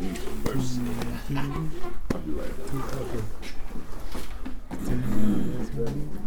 needs mercy. I'll be right back.